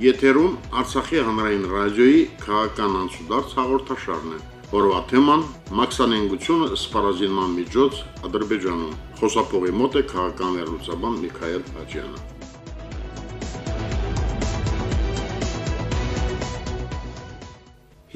Եթերում Արցախի հանրային ռադիոյի քաղաքական անցուդարձ հաղորդաշարն է։ Օրվա թեման՝ մաքսանենգությունը սպառազինման միջոց Ադրբեջանում։ Խոսափողի մոտ է քաղաքական վերլուծաբան Միքայել Հաջյանը։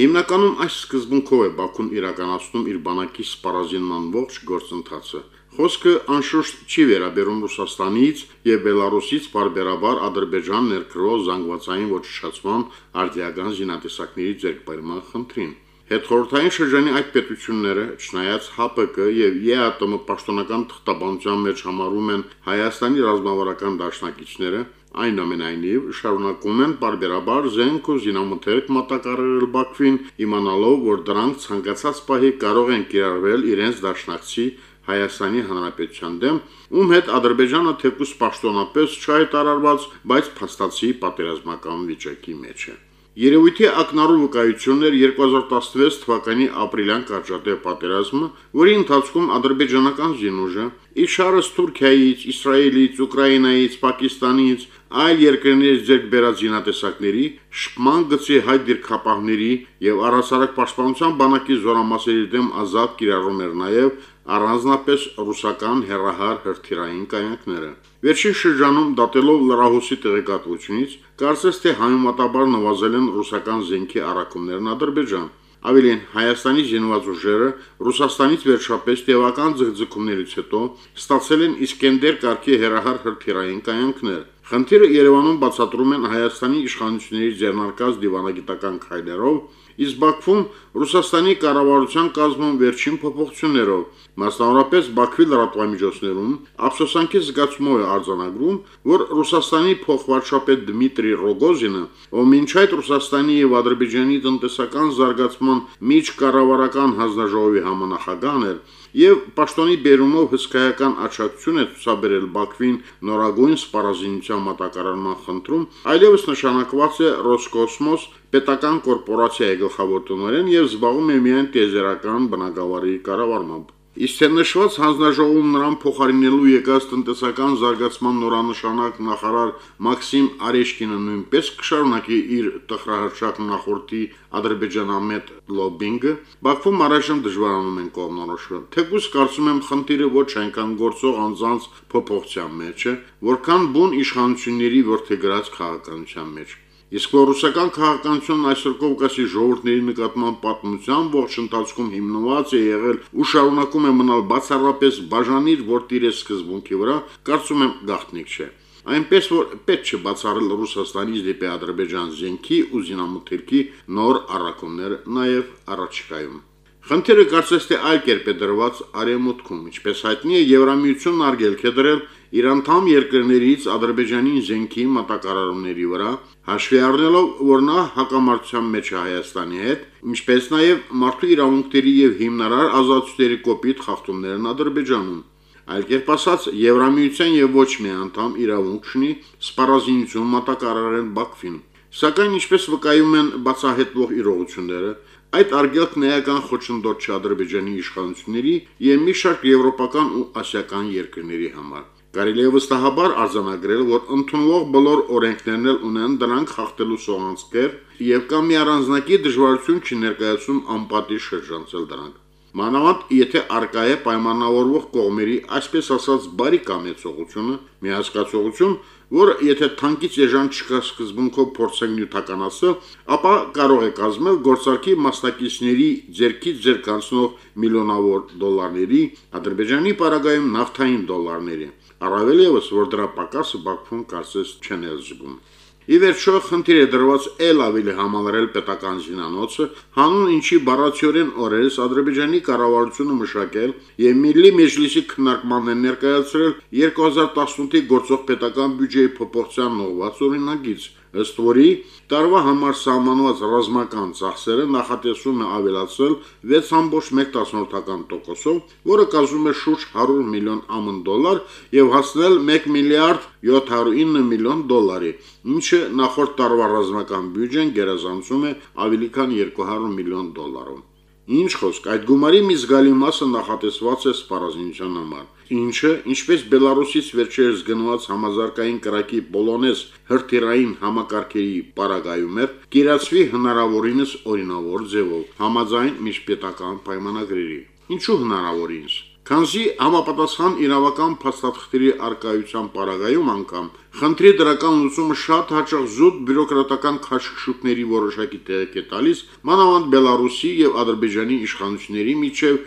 Հիմնականում այս սկզբունքով է Բաքուն իրականացնում իր բանակի սպառազինման ողջ գործընթացը։ Խոսքը անշուշտ չի վերաբերում Ռուսաստանից եւ Բելարուսից բարբերաբար Ադրբեջան ներկրող զանգվածային ոչնչացման արդիական զինատեսակների ձեռքբերման խնդրին։ Հետխորհրդային շրջանի այդ պետությունները, չնայած ՀԱՊԿ եւ ԵԱՏՄ պաշտոնական թղթաբանության մեջ համարում են Հայաստանի ռազմավարական դաշնակիցները, Այնուամենայնիվ շարունակում են բարբերաբար զենք ու զինամթերք մատակարարել Բաքվին, իմանալով, որ դրանք ցանկացած պահի կարող են կիրառվել իրենց դաշնակցի Հայաստանի Հանրապետության դեմ, ում հետ Ադրբեջանը թեկուս պաշտոնապես չհայտարարված, բայց փաստացի պատերազմական վիճակի մեջ է։ Երևույթի ակնառու վկայություններ 2016 թվականի ապրիլյան կարճատև պատերազմը, որի ընթացքում ադրբեջանական զինուժը Իշարս Թուրքիայից, Իսրայելից, Ուկրաինայից, Պակիստանից, այլ երկրներից ձեռք բերած զինատեսակների, շփման գծի հայ դիրքապահների եւ առասարակ պաշտպանության բանակի զորամասերի դեմ ազատ կիրառում էր նաեւ առանձնապես ռուսական հերահար հրթիռային կայանքները։ Վերջին շրջանում դատելով լրահոսի տեղեկատվությունից, կարծես թե համեմատաբար նվազել են ռուսական զենքի առաքումներն Ադրբեջան։ Ավելին Հայաստանի զինված ուժերը Ռուսաստանից վերջապես տևական ձգձգումներից հետո ստացել են Իսկենդեր կարգի հերահար հրթիռային կայանքներ։ Խնդիրը Երևանում բացատրում են Հայաստանի իշխանությունների ձեռնարկած դիվանագիտական քայլերով, իսկ Բաքվում Ռուսաստանի կառավարության կազմում վերջին փոփոխություններով, մասնավորապես Բաքվի լրատվամիջոցներում ափսոսանքի զգացումով է արձանագրում, որ Ռուսաստանի փոխվարչապետ Դմիտրի Ռոգոզինը, ով մինչ այդ Ռուսաստանի եւ Ադրբեջանի տնտեսական զարգացման միջկառավարական հանձնաժողովի համանախագահն էր, եւ պաշտոնի բերումով հսկայական աչակցություն է ցուցաբերել Բաքվին նորագույն սպառազինության մատակարարման խնդրում, այլևս նշանակված է Ռոսկոսմոս պետական կորպորացիայի գլխավոր տնօրեն եւ եւ զբաղվում է միայն տիեզերական բնակավարի կառավարմամբ։ Իսկ թե նշված հանձնաժողովում նրան փոխարինելու եկած տնտեսական զարգացման նորանշանակ նախարար Մաքսիմ Արեշկինը նույնպես կշարունակի իր տխրահարշակ նախորդի ադրբեջանամետ լոբինգը, Բաքվում առայժմ դժվարանում են կողմնորոշվել։ Թեկուզ կարծում եմ խնդիրը ոչ այնքան գործող անձանց փոփոխության մեջ է, որքան բուն իշխանությունների ворթեգրած քաղաքականության մեջ։ Իսկ որ ռուսական քաղաքականությունն այսօր Կովկասի ժողովուրդների նկատմամբ պատմության ողջ ընթացքում հիմնված է եղել ու շարունակում է մնալ բացառապես բաժանիր որտիրե սկզբունքի վրա, կարծում եմ գաղտնիք չէ։ Այնպես որ պետք չէ բացառել Ռուսաստանից դեպի Ադրբեջան զենքի ու զինամթերքի նոր առաքումներ նաև առաջիկայում։ Խնդիրը կարծես թե այլ կերպ է դրված արեմուտքում, ինչպես հայտնի է Եվրամիությունն արգելք է դրել իր անդամ երկրներից Ադրբեջանի զենքի մատակարարումների վրա, հաշվի առնելով, որ նա հակամարտության մեջ է Հայաստանի հետ, ինչպես նաև մարդու իրավունքների եւ հիմնարար ազատությունների կոպիտ խախտումներն Ադրբեջանում։ Այլ կերպ ասած, Եվրամիության եւ ոչ մի անդամ իրավունք չունի սպառազինություն մատակարարել Բաքվին։ Սակայն ինչպես վկայում են բացահայտվող իրողությունները, Այդ արգելքն էական խոչընդոտ չէ Ադրբեջանի իշխանությունների եւ մի շարք եվրոպական ու ասիական երկրների համար։ Կարելի է վստահաբար արձանագրել, որ ընդունվող բոլոր օրենքներն էլ ունեն դրանք խախտելու սողանցքեր եւ կամ մի առանձնակի դժվարություն չներկայացում անպատի շրջանցել դրանք։ Մանավանդ եթե արկա է պայմանավորվող կողմերի, այսպես ասած, բարի կամեցողությունը, միասկացողություն, որ եթե թանկից եժան չկա սկզբունքով փորձենք նյութականացնել, ապա կարող է կազմել գործարքի մասնակիցների ձերքից ձերք անցնող միլիոնավոր դոլարների, Ադրբեջանի պարագայում նավթային դոլարների։ Առավել եւս, որ դրա պակասը Բաքվում կարծես չեն զգում։ Ի վերջո խնդիր է դրված ել ավելի համալրել պետական զինանոցը, հանուն ինչի բառացիորեն օրերս Ադրբեջանի կառավարությունը մշակել եւ Միլլի մեջլիսի քննարկմանն ներկայացրել 2018-ի գործող պետական բյուջեի փոփոխության նորված օրինագիծ, ըստ որի տարվա համար սահմանված ռազմական ծախսերը նախատեսում է ավելացնել 6.1%-ով, որը կազմում է շուրջ 100 միլիոն ԱՄՆ դոլար եւ հասնել 1 միլիարդ 709 միլիոն դոլարի, ինչը նախորդ տարվա ռազմական բյուջեն գերազանցում է ավելի քան 200 միլիոն դոլարով։ Ինչ խոսք, այդ գումարի մի զգալի մասը նախատեսված է սպառազինության համար, ինչը, ինչպես Բելարուսից վերջերս գնված համազարգային կրակի Պոլոնես հրթիռային համակարգերի պարագայում էր, կիրացվի հնարավորինս օրինավոր ձևով, համաձայն միջպետական պայմանագրերի։ Ինչու հնարավորինս Քանզի համապատասխան իրավական փաստաթղթերի արկայության պարագայում անգամ խնդրի դրական լուծումը շատ հաճախ զուտ բյուրոկրատական քաշքշուկների որոշակի տեղեկ է տալիս, մանավանդ Բելարուսի եւ Ադրբեջանի իշխանությունների միջև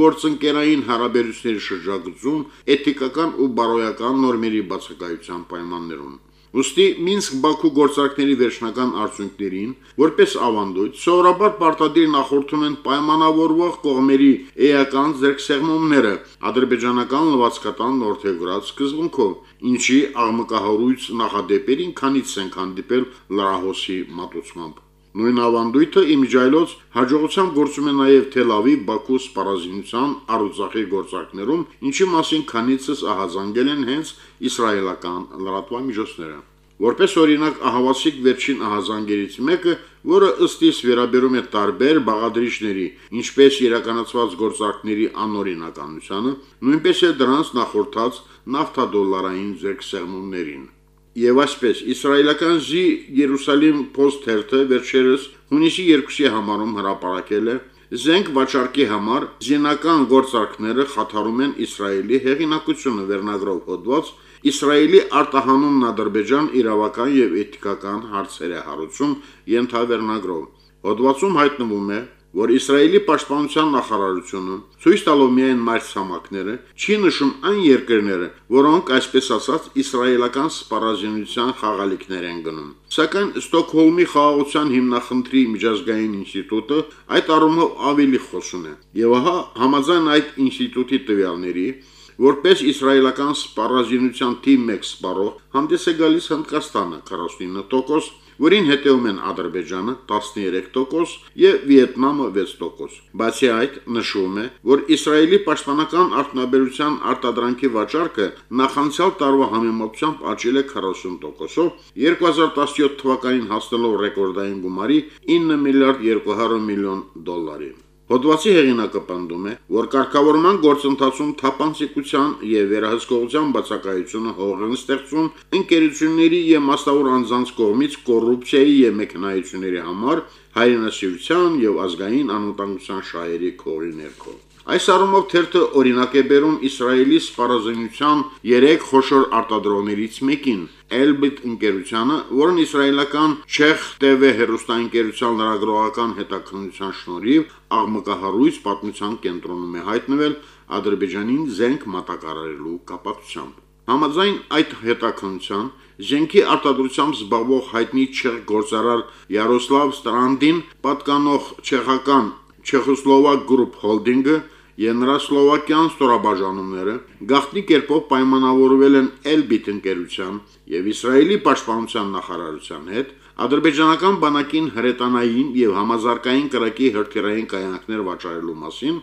գործընկերային հարաբերությունների շրջագծում էթիկական ու բարոյական նորմերի բացակայության պայմաններում։ Ոստի Մինսկ-Բաքու գործարքների վերջնական արդյունքներին, որպես ավանդույթ, սովորաբար պարտադիր նախորդում են պայմանավորվող կողմերի էական ձերքսեղմումները ադրբեջանական լվացկատան նորթեգրած սկզբունքով, ինչի աղմկահարույց նախադեպերին քանից ենք հանդիպել լրահոսի մատուցմամբ։ Նույն ավանդույթը իմիջայլոց հաջողությամբ գործում է նաև Թել Ավիվ Բաքու սպառազինության Արուձախի գործակներում, ինչի մասին քանիցս ահազանգել են հենց իսրայելական լրատվամիջոցները։ Որպես օրինակ ահավասիկ վերջին ահազանգերից մեկը, որը ըստիս վերաբերում է տարբեր բաղադրիչների, ինչպես իրականացված գործարքների անօրինականությանը, նույնպես է դրանց նախորդած նավթադոլարային ձերքսեղմումներին։ Եվ այսպես իսրայելական Զի Երուսալիմ Post թերթը վերջերս հունիսի 2-ի համարում հրապարակել է. Զենք վաճառքի համար զինական գործարքները խաթարում են Իսրայելի հեղինակությունը վերնագրով հոդված Իսրայելի արտահանումն Ադրբեջան իրավական եւ էթիկական հարցեր է հարուցում ենթավերնագրով։ Հոդվածում հայտնվում է, որ Իսրայելի պաշտպանության նախարարությունը ցույց տալով միայն մայրցամաքները չի նշում այն երկրները, որոնք այսպես ասած իսրայելական սպառազինության խաղալիքներ են գնում։ Սակայն Ստոկհոլմի խաղաղության հիմնախնդրի միջազգային ինստիտուտը այդ առումով ավելի խոսուն է։ Եվ ահա համաձայն այդ ինստիտուտի տվյալների որպես իսրայելական սպառազինության թիմ 1 սպառող հանդես է գալիս Հնդկաստանը 49%, որին հետևում են Ադրբեջանը 13% եւ Վիետնամը 6%։ Բացի այդ, նշվում է, որ Իսրայելի պաշտպանական արտոնաբերության արտադրանքի վաճառքը նախանցյալ տարվա համեմատությամբ աճել է 40%-ով, 2017 թվականին հասնելով ռեկորդային գումարի 9 միլիարդ 200 միլիոն դոլարի։ Հոդվածի հեղինակը պնդում է, որ կարգավորման գործընթացում թափանցիկության եւ վերահսկողության բացակայությունը հող են ստեղծում ընկերությունների եւ մասնավոր անձանց կողմից կոռուպցիայի եւ մեքենայությունների համար հայրենասիրության եւ ազգային անվտանգության շահերի քողի ներքո։ Այս առումով թերթը օրինակ է բերում Իսրայելի սպառազինության 3 խոշոր արտադրողներից մեկին՝ Elbit ընկերությանը, որն իսրայելական Չեխ TV հերոստանգերության լրագրողական հետաքննության շնորհիվ աղմկահարույց պատմության կենտրոնում է հայտնվել Ադրբեջանին զենք մատակարարելու կապակցությամբ։ Համաձայն այդ հետաքննության Ժենքի արտադրությամբ զբաղվող հայտնի չեխ գործարար Յարոսլավ Ստրանդին պատկանող չեխական Չեխոսլովակ Group Holding-ը եւ նրա սլովակյան ստորաբաժանումները գաղտնի կերպով պայմանավորվել են Elbit ընկերության եւ Իսրայելի պաշտպանության նախարարության հետ ադրբեջանական բանակին հրետանային եւ համազարգային կրակի հրթիռային կայանքներ վաճառելու մասին,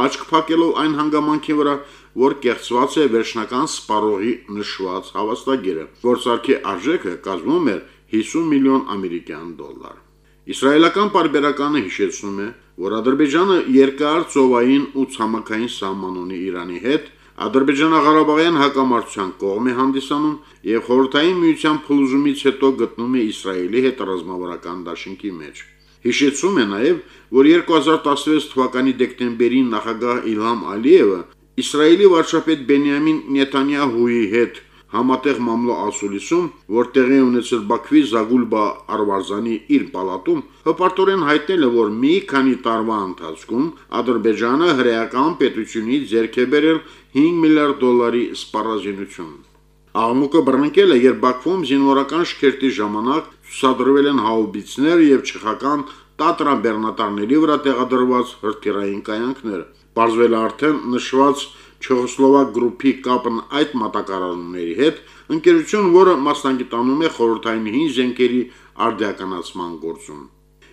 աչք փակելով այն հանգամանքի վրա, որ կեղծված է վերջնական սպառողի նշված հավաստագիրը, որ սարքի արժեքը կազմում էր 50 միլիոն ամերիկյան դոլար։ Իսրայելական պարբերականը հիշեցնում է, որ Ադրբեջանը երկար ծովային ու ցամաքային սահման ունի Իրանի հետ, Ադրբեջանա-Ղարաբաղյան հակամարտության կողմ է հանդիսանում եւ խորհրդային միության փլուզումից հետո գտնում է Իսրայելի հետ ռազմավարական դաշինքի մեջ։ Հիշեցում է նաև, որ 2016 թվականի դեկտեմբերին նախագահ Իլհամ Ալիևը Իսրայելի վարչապետ Բենյամին Նետանյահուի հետ համատեղ մամլո ասուլիսում, որ տեղի ունեցել Բաքվի Զագուլբա Արվարզանի իր պալատում, հպարտորեն հայտնել է, որ մի քանի տարվա ընթացքում Ադրբեջանը հրեական պետությունից ձեռք է բերել 5 միլիարդ դոլարի սպառազինություն։ Աղմուկը բռնկել է, երբ Բաքվում զինվորական շքերթի ժամանակ ցուսադրվել են հաուբիցներ եւ չեխական Տատրա բեռնատարների վրա տեղադրված հրթիռային կայանքներ։ Բարձվել արդեն նշված Չեխոսլովակ գրուպի կապն այդ մատակարարումների հետ, ընկերություն, որը մասնագիտանում է խորհրդային հին զենքերի արդիականացման գործում։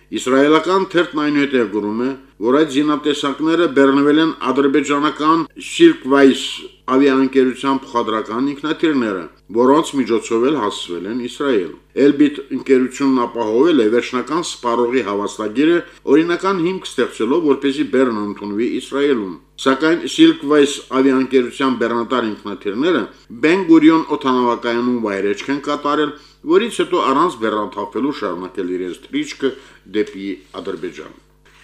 Իսրայելական թերթն այնուհետև գրում է, որ այդ զինատեսակները բեռնվել են ադրբեջանական Silkwise ավիաընկերության փոխադրական ինքնաթիռները, որոնց միջոցով էլ հասցվել են Իսրայել։ Elbit ընկերությունն ապահովել է վերջնական սպառողի հավաստագիրը օրինական հիմք ստեղծելով, որպեսզի Բեռնը ընդունվի Իսրայելում։ Սակայն Silkwise ավիաընկերության բեռնատար ինքնաթիռները Ben Gurion օթանավակայանում վայրեջք են կատարել, որից հետո առանց բեռնաթափելու շարունակել իրենց թրիչքը դեպի Ադրբեջան։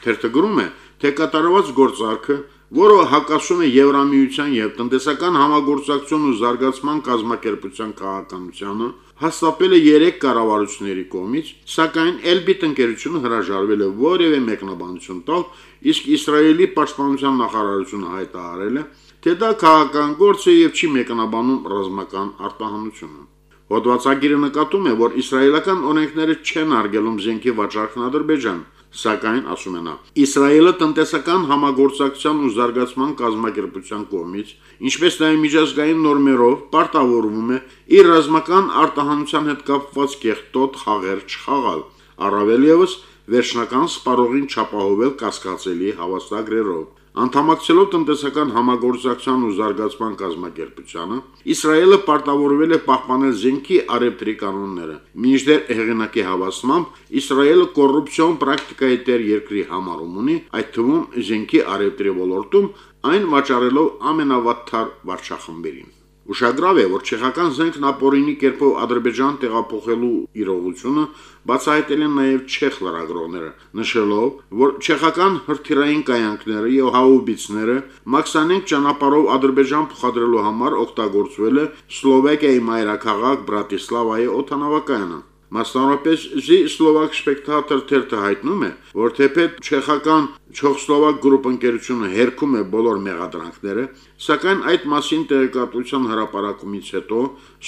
Թերթը գրում է, թե կատարված գործարքը որը հակասում է Եվրամիության եւ տնտեսական համագործակցություն ու զարգացման կազմակերպության քաղաքականությանը, հաստատվել է 3 կառավարությունների կողմից, սակայն Elbit ընկերությունը հրաժարվել է որևէ մեկնաբանություն տալ, իսկ Իսրայելի պաշտպանության նախարարությունը հայտարարել է, թե դա քաղաքական գործ է եւ չի մեկնաբանում ռազմական արտահանությունը։ Հոդվածագիրը նկատում է, որ իսրայելական օրենքները չեն արգելում զենքի վաճառքն Ադրբեջան, Սակայն, ասում է նա, Իսրայելը տնտեսական համագործակցության ու զարգացման կազմակերպության կողմից, ինչպես նաև միջազգային նորմերով պարտավորվում է իր ռազմական արտահանության հետ կապված կեղտոտ խաղեր չխաղալ, առավել եւս վերջնական սպառողին չապահովել կասկածելի հավաստագրերով։ Անդամակցելով տնտեսական համագործակցության ու զարգացման կազմակերպությանը, Իսրայելը պարտավորվել է պահպանել զենքի արևտրի կանոնները։ Մինչդեռ հեղինակի հավաստմամբ Իսրայելը կոռուպցիոն պրակտիկայի տեր երկրի համարում ունի, այդ թվում զենքի արևտրի ոլորտում, այն վաճառելով ամենավատթար վարչախմբերին։ Ուշագրավ է, որ չեխական զենքն ապօրինի կերպով Ադրբեջան տեղափոխելու իրողությունը բացահայտել են նաև չեխ լրագրողները, նշելով, որ չեխական հրթիռային կայանքները եւ հաուբիցները մաքսանենք ճանապարհով Ադրբեջան փոխադրելու համար օգտագործվել է Սլովակիայի մայրաքաղաք Բրատիսլավայի օթանավակայանը։ Մասնավորապես Զի Սլովակ Spectator թերթը հայտնում է, որ թեպետ չեխական Չոխսլովակ գրուպ ընկերությունը հերքում է բոլոր մեղադրանքները, սակայն այդ մասին տեղեկատվության հրապարակումից հետո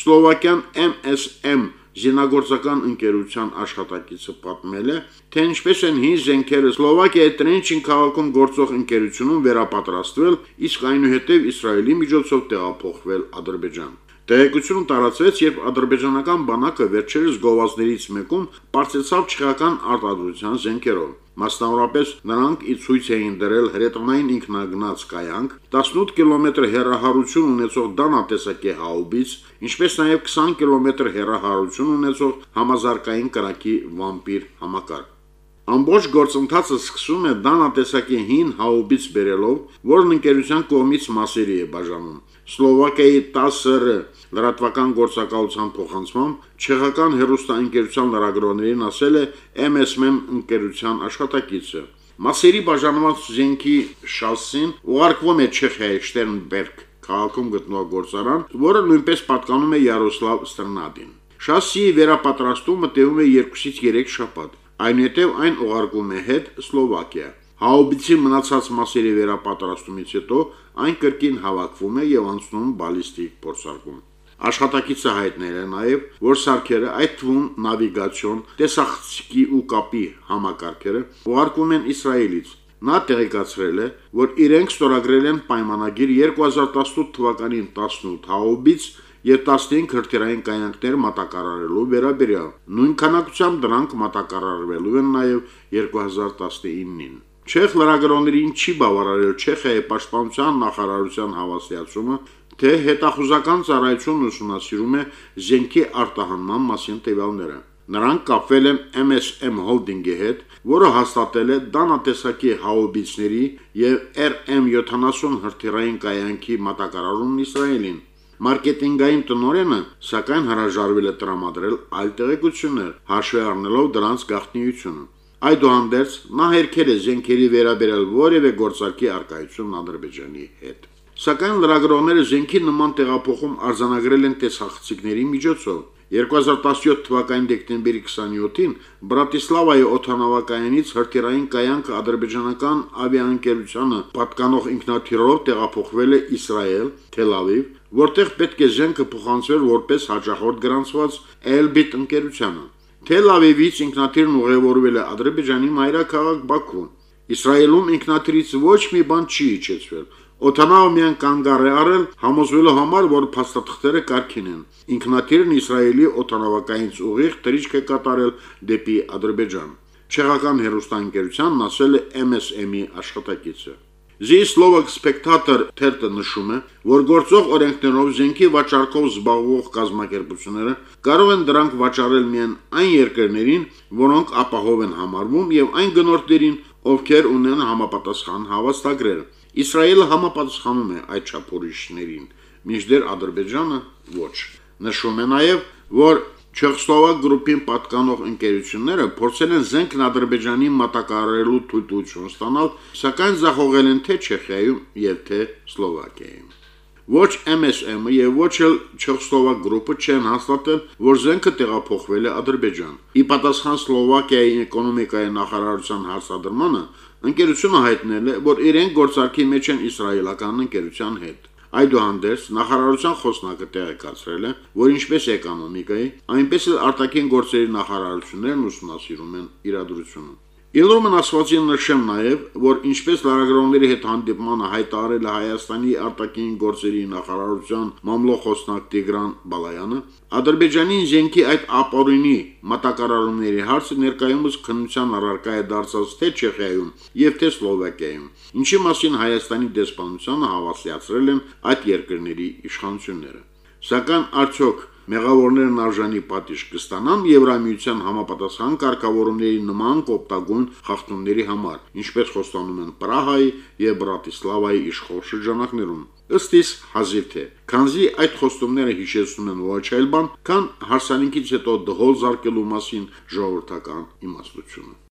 Սլովակյան MSM զինագործական ընկերության աշխատակիցը պատմել է, թե ինչպես են հին զենքերը Սլովակիայի Տրենչին քաղաքում գործող ընկերությունում վերապատրաստվել, իսկ այնուհետև Իսրայելի միջոցով տեղափոխվել Ադրբեջան։ Տեղեկությունը տարածվեց, երբ ադրբեջանական բանակը վերջերս գովազդներից մեկում բարձեցավ չեխական արտադրության զենքերով։ Մասնավորապես նրանք ի ցույց էին դրել հրետանային ինքնագնաց կայանք, 18 կիլոմետր հեռահարություն ունեցող դանատեսակի հաուբից, ինչպես նաև 20 կիլոմետր հեռահարություն ունեցող համազարգային կրակի վամպիր համակարգ։ Ամբողջ գործընթացը սկսում է դանատեսակի հին հաուբից բերելով, որն ընկերության կողմից մասերի է բաժանում։ Սլովակիայի 10-ը լրատվական գործակալության փոխանցմամբ չեխական հերոստանգերության լրագրողներին ասել է MSM ընկերության աշխատակիցը։ Մասերի բաժանված զենքի շասին ուղարկվում է Չեխիայի Շտերնբերգ քաղաքում գտնվող գործարան, որը նույնպես պատկանում է Յարոսլավ Ստրնադին։ Շասիի վերապատրաստումը տևում է 2-ից 3 շաբաթ։ Այնուհետև այն ուղարկվում է հետ Սլովակիա։ Հաուբիցի մնացած մասերի վերապատրաստումից հետո այն կրկին հավաքվում է եւ անցնում բալիստիկ փորձարկում։ Աշխատակիցը հայտնել է նաև, որ սարքերը, այդ թվում նավիգացիոն, տեսախցիկի ու կապի համակարգերը ուղարկվում են Իսրայելից։ Նա տեղեկացրել է, որ իրենք ստորագրել են պայմանագիր 2018 թվականին 18 հաուբից եւ 15 հրթիռային կայանքներ մատակարարելու վերաբերյալ։ Նույն քանակությամբ դրանք մատակարարվելու են նաեւ 2019-ին։ Չեխ լրագրողներին չի բավարարել Չեխիայի պաշտպանության նախարարության հավաստիացումը, թե հետախուզական ծառայությունն ուսումնասիրում է զենքի արտահանման մասին տվյալները։ Նրանք կապվել են MSM Holding-ի հետ, որը հաստատել է դանատեսակի հաուբիցների եւ RM70 հրթիռային կայանքի մատակարարումն Իսրայելին։ Մարքեթինգային տնօրենը սակայն հրաժարվել է տրամադրել այլ տեղեկություններ, հաշվի առնելով դրանց գաղտնիությունը։ Այդուհանդերձ նա հերքել է զենքերի վերաբերյալ որևէ գործարքի արկայություն Ադրբեջանի հետ։ Սակայն լրագրողները զենքի նման տեղափոխում արձանագրել են տեսախցիկների միջոցով։ 2017 թվականի դեկտեմբերի 27-ին Բրատիսլավայի օթանավակայանից հրթիռային կայանքը ադրբեջանական ավիաընկերությանը պատկանող ինքնաթիռով տեղափոխվել է Իսրայել, Թել Ավիվ, որտեղ պետք է զենքը փոխանցվեր որպես հաջախորդ գրանցված Elbit ընկերությանը։ Թել Ավիվից ինքնաթիռն ուղևորվել է Ադրբեջանի մայրաքաղաք Բաքու։ Իսրայելում ինքնաթիռից ոչ մի բան չի իջեցվել։ Կանգար է արել համոզվելու համար, որ փաստաթղթերը կարգին են։ Ինքնաթիռն Իսրայելի օթանավակայինից ուղիղ թրիչք է կատարել դեպի Ադրբեջան։ Չեխական հերոստանգերությանն ասել է MSM-ի աշխատակիցը։ The Slovak Spectator թերթը նշում է, որ գործող օրենքներով զենքի վաճառքով զբաղվող կազմակերպությունները կարող են դրանք վաճառել միայն այն երկրներին, որոնք ապահով են համարվում եւ այն գնորդներին, ովքեր ունեն համապատասխան հավաստագրեր։ Իսրայելը համապատասխանում է այդ չափորոշիչներին, մինչդեռ Ադրբեջանը ոչ։ Նշում է նաև, որ Չեխսլովակ գրուպին պատկանող ընկերությունները փորձել են զենքն Ադրբեջանի մատակարարելու թույլտվություն ստանալ, սակայն զախողել են թե Չեխիայում եւ թե Սլովակիայում։ Ոչ MSM-ը եւ ոչ էլ Չեխսլովակ գրուպը չեն հաստատել, որ զենքը տեղափոխվել է Ադրբեջան։ Ի պատասխան Սլովակիայի էկոնոմիկայի նախարարության հարցադրմանը, ընկերությունը հայտնել է, որ իրենք գործարքի մեջ են իսրայելական ընկերության հետ։ Այդուհանդերձ նախարարության խոսնակը տեղեկացրել է, որ ինչպես էկոնոմիկայի, այնպես էլ արտաքին գործերի նախարարություններն ուսումնասիրում են իրադրությունը։ Ելրոմն ասվածին նշեմ նաև, որ ինչպես լարագրողների հետ հանդիպմանը հայտարարել է Հայաստանի արտաքին գործերի նախարարության մամլոխոսնակ Տիգրան Բալայանը, Ադրբեջանին զենքի այդ ապօրինի մատակարարումների հարցը ներկայումս քննության առարկա է դարձած թե Չեխիայում եւ թե Սլովակիայում, ինչի մասին Հայաստանի դեսպանությունը հավաստիացրել են այդ երկրների իշխանությունները։ Սակայն արդյոք մեղավորներն արժանի պատիժ կստանան Եվրամիության համապատասխան կարգավորումների նման կոպտագույն խախտումների համար, ինչպես խոստանում են Պրահայի եւ Բրատիսլավայի իշխող շրջանակներում։ Ըստ իս հազիվ թե, քանզի այդ խոստումները հիշեցնում են ոչ այլ բան, քան հարսանիքից հետո դհոլ զարկելու մասին ժողովրդական իմաստությունը։